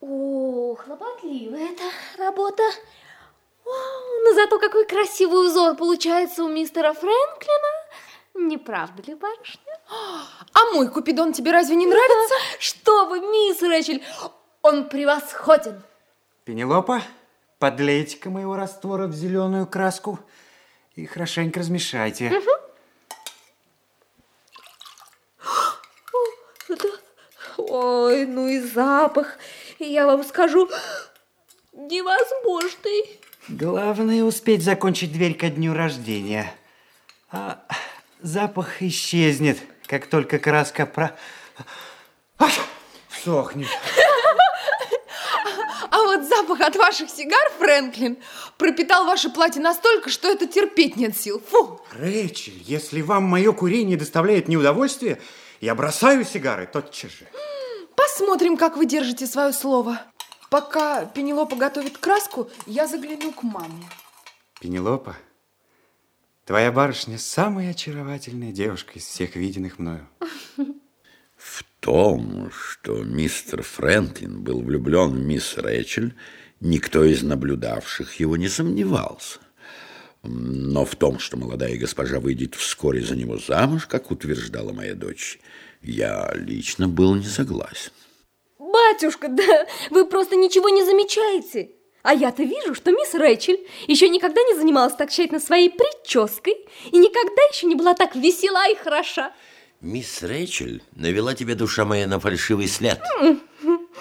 О, хлопотливая эта работа. О, но зато какой красивый узор получается у мистера Фрэнклина. Не правда ли, барышня? А мой Купидон тебе разве не нравится? Что вы, мисс Рэчель, он превосходен. Пенелопа, подлейте-ка моего раствора в зеленую краску и хорошенько размешайте. Ой, ну и запах. Я вам скажу, невозможный. Главное успеть закончить дверь ко дню рождения. А запах исчезнет, как только краска про... Ай, сохнет. А вот запах от ваших сигар, Фрэнклин, пропитал ваше платье настолько, что это терпеть нет сил. Фу! Рэйчель, если вам мое курение доставляет неудовольствие, я бросаю сигары тотчас же. Посмотрим, как вы держите свое слово. Пока Пенелопа готовит краску, я загляну к маме. Пенелопа, твоя барышня самая очаровательная девушка из всех виденных мною. В том, что мистер Фрэнклин был влюблен в мисс Рэчель, никто из наблюдавших его не сомневался. Но в том, что молодая госпожа выйдет вскоре за него замуж, как утверждала моя дочь, я лично был не согласен. Батюшка, да вы просто ничего не замечаете. А я-то вижу, что мисс Рэчель еще никогда не занималась так тщательно своей прической и никогда еще не была так весела и хороша. Мисс Рэчель навела тебе, душа моя, на фальшивый след.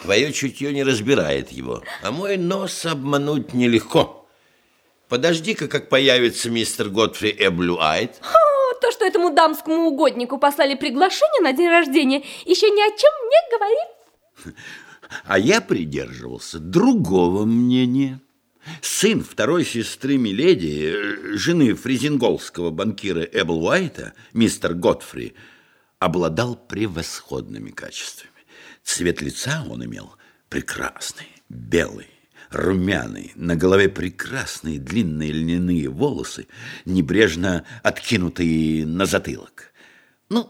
Твое чутье не разбирает его, а мой нос обмануть нелегко. Подожди-ка, как появится мистер Готфри Эблюайт. То, что этому дамскому угоднику послали приглашение на день рождения, еще ни о чем не говорит. А я придерживался другого мнения. Сын второй сестры Миледи, э, жены фризинголского банкира Эблуайта, мистер Готфри, обладал превосходными качествами. Цвет лица он имел прекрасный, белый, румяный, на голове прекрасные длинные льняные волосы, небрежно откинутые на затылок. Ну,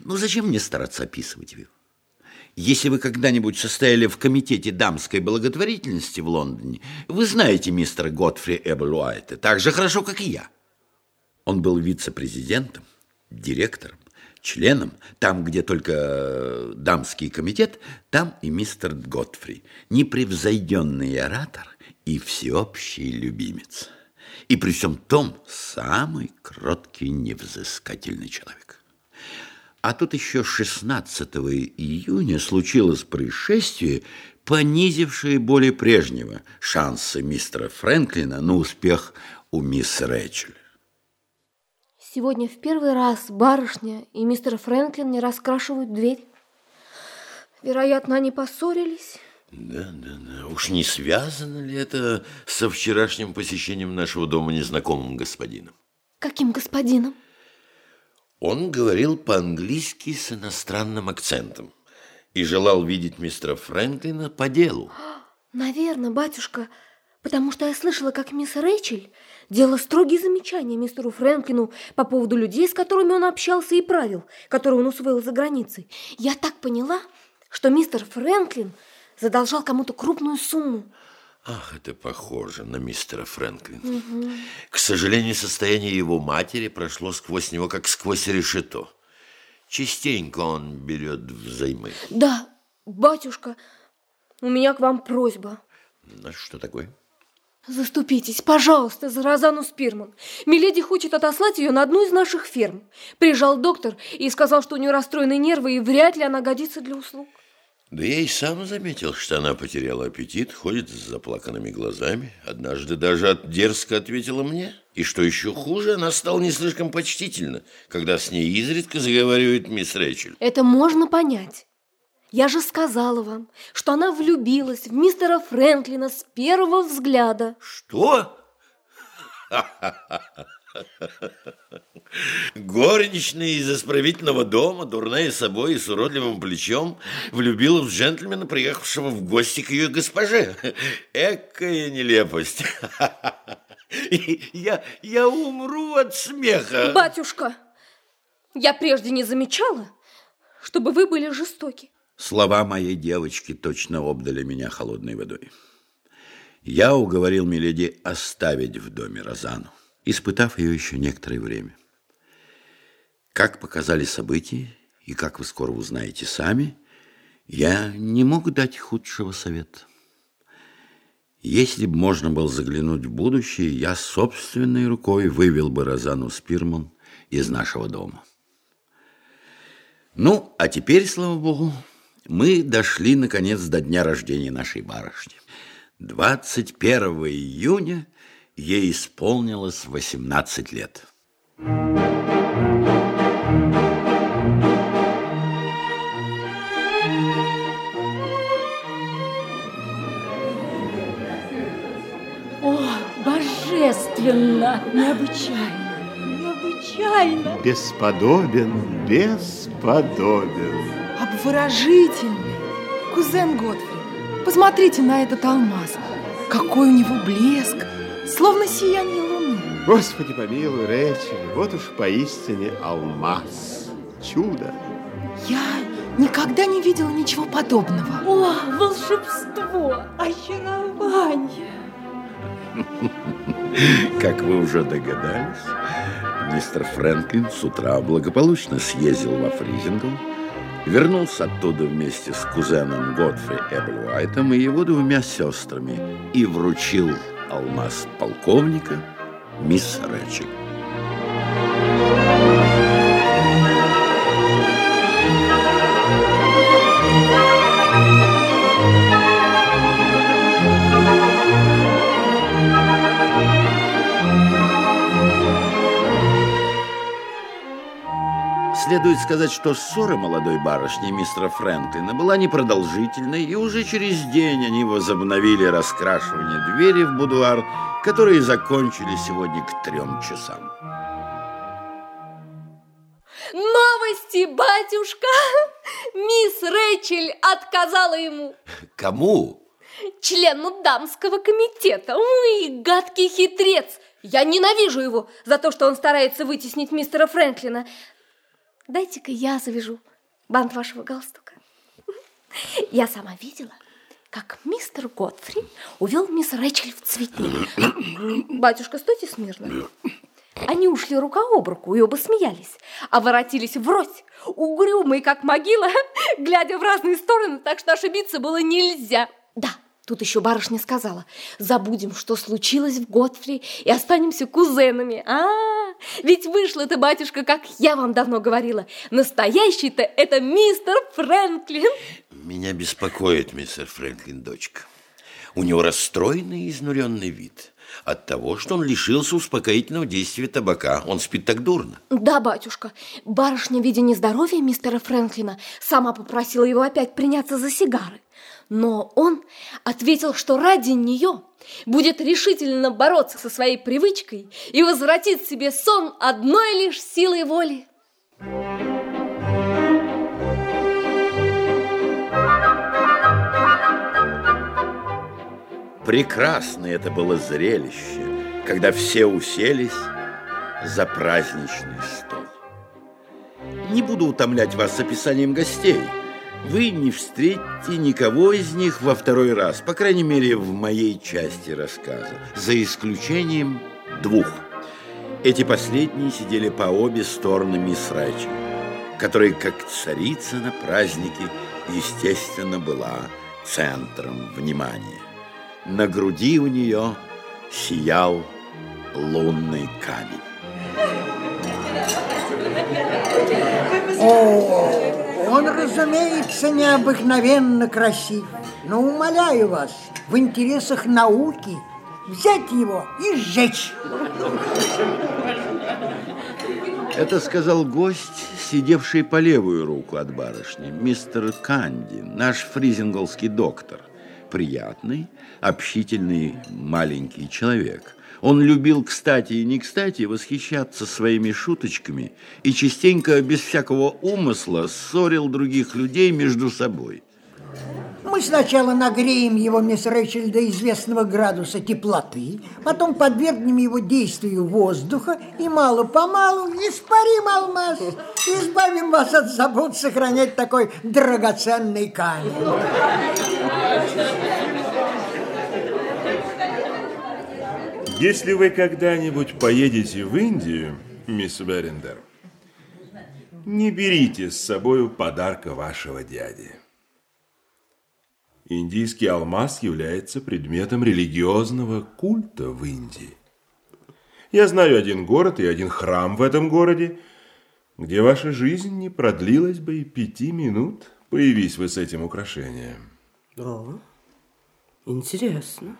ну зачем мне стараться описывать его? Если вы когда-нибудь состояли в комитете дамской благотворительности в Лондоне, вы знаете мистера Готфри Эбелуайта так же хорошо, как и я. Он был вице-президентом, директором, членом, там, где только дамский комитет, там и мистер Готфри, непревзойденный оратор и всеобщий любимец. И при всем том самый кроткий, невзыскательный человек. А тут еще 16 июня случилось происшествие, понизившее более прежнего шансы мистера Фрэнклина на успех у мисс Рэчель. Сегодня в первый раз барышня и мистер Фрэнклин не раскрашивают дверь. Вероятно, они поссорились. Да, да, да. Уж не связано ли это со вчерашним посещением нашего дома незнакомым господином? Каким господином? Он говорил по-английски с иностранным акцентом и желал видеть мистера Фрэнклина по делу. Наверное, батюшка, потому что я слышала, как мисс Рэйчель делала строгие замечания мистеру Фрэнклину по поводу людей, с которыми он общался, и правил, которые он усвоил за границей. Я так поняла, что мистер Фрэнклин задолжал кому-то крупную сумму. Ах, это похоже на мистера Фрэнклина. Угу. К сожалению, состояние его матери прошло сквозь него, как сквозь решето. Частенько он берет взаймы. Да, батюшка, у меня к вам просьба. Ну, что такое? Заступитесь, пожалуйста, за Розану Спирман. Миледи хочет отослать ее на одну из наших ферм. Приезжал доктор и сказал, что у нее расстроены нервы, и вряд ли она годится для услуг. Да я и сам заметил, что она потеряла аппетит, ходит с заплаканными глазами. Однажды даже дерзко ответила мне. И что еще хуже, она стала не слишком почтительна, когда с ней изредка заговаривает мисс Рэчель. Это можно понять. Я же сказала вам, что она влюбилась в мистера Фрэнклина с первого взгляда. Что? Горничная из исправительного дома, дурная собой и с уродливым плечом, влюбила в джентльмена, приехавшего в гости к ее госпоже. Экая нелепость. Я, я умру от смеха. Батюшка, я прежде не замечала, чтобы вы были жестоки. Слова моей девочки точно обдали меня холодной водой. Я уговорил Миледи оставить в доме Розану, испытав ее еще некоторое время. Как показали события, и как вы скоро узнаете сами, я не мог дать худшего совета. Если бы можно было заглянуть в будущее, я собственной рукой вывел бы Розану Спирман из нашего дома. Ну, а теперь, слава богу, мы дошли, наконец, до дня рождения нашей барышни. 21 июня ей исполнилось 18 лет. О, божественно! Необычайно! Необычайно! Бесподобен, бесподобен. Обворожительный. Кузен Готфри, посмотрите на этот алмаз. Какой у него блеск, словно сияние луны. Господи помилуй, Рэчели, вот уж поистине алмаз. Чудо. Я никогда не видела ничего подобного. О, волшебство! Очарование! Как вы уже догадались, мистер Фрэнклин с утра благополучно съездил во Фризингл, вернулся оттуда вместе с кузеном Годфри Эблуайтом и его двумя сестрами и вручил алмаз полковника мисс Рэчел. Следует сказать, что ссора молодой барышни мистера Фрэнклина была непродолжительной, и уже через день они возобновили раскрашивание двери в будуар, которые закончили сегодня к трем часам. Новости, батюшка! Мисс Рэчель отказала ему. Кому? Члену дамского комитета. Ой, гадкий хитрец! Я ненавижу его за то, что он старается вытеснить мистера Фрэнклина. Дайте-ка я завяжу бант вашего галстука. Я сама видела, как мистер Готфри увел мисс Рэчель в цветы. Батюшка, стойте смирно. Они ушли рука об руку и оба смеялись, а воротились врозь, угрюмые, как могила, глядя в разные стороны, так что ошибиться было нельзя. Да, тут еще барышня сказала, забудем, что случилось в Готфри, и останемся кузенами. А, -а, -а ведь вышло-то, батюшка, как я вам давно говорила, настоящий-то это мистер Фрэнклин. Меня беспокоит мистер Фрэнклин, дочка. У него расстроенный и изнуренный вид от того, что он лишился успокоительного действия табака. Он спит так дурно. Да, батюшка. Барышня, видя нездоровье мистера Фрэнклина, сама попросила его опять приняться за сигары. Но он ответил, что ради нее будет решительно бороться со своей привычкой и возвратит себе сон одной лишь силой воли. Прекрасное это было зрелище, когда все уселись за праздничный стол. Не буду утомлять вас описанием гостей. Вы не встретите никого из них во второй раз, по крайней мере, в моей части рассказа, за исключением двух. Эти последние сидели по обе стороны мисс Райчи, которая, как царица на празднике, естественно, была центром внимания. На груди у нее сиял лунный камень. О, он, разумеется, необыкновенно красив. Но умоляю вас, в интересах науки взять его и сжечь. Это сказал гость, сидевший по левую руку от барышни, мистер Канди, наш фризинголский доктор. Приятный, общительный маленький человек. Он любил, кстати и не кстати, восхищаться своими шуточками и частенько, без всякого умысла, ссорил других людей между собой. мы сначала нагреем его, мисс Рэйчель, до известного градуса теплоты, потом подвергнем его действию воздуха и мало-помалу испарим алмаз, избавим вас от забот сохранять такой драгоценный камень. Если вы когда-нибудь поедете в Индию, мисс Берендер, не берите с собой подарка вашего дяди. Индийский алмаз является предметом религиозного культа в Индии. Я знаю один город и один храм в этом городе, где ваша жизнь не продлилась бы и пяти минут, появись вы с этим украшением. 너 인질이었으나?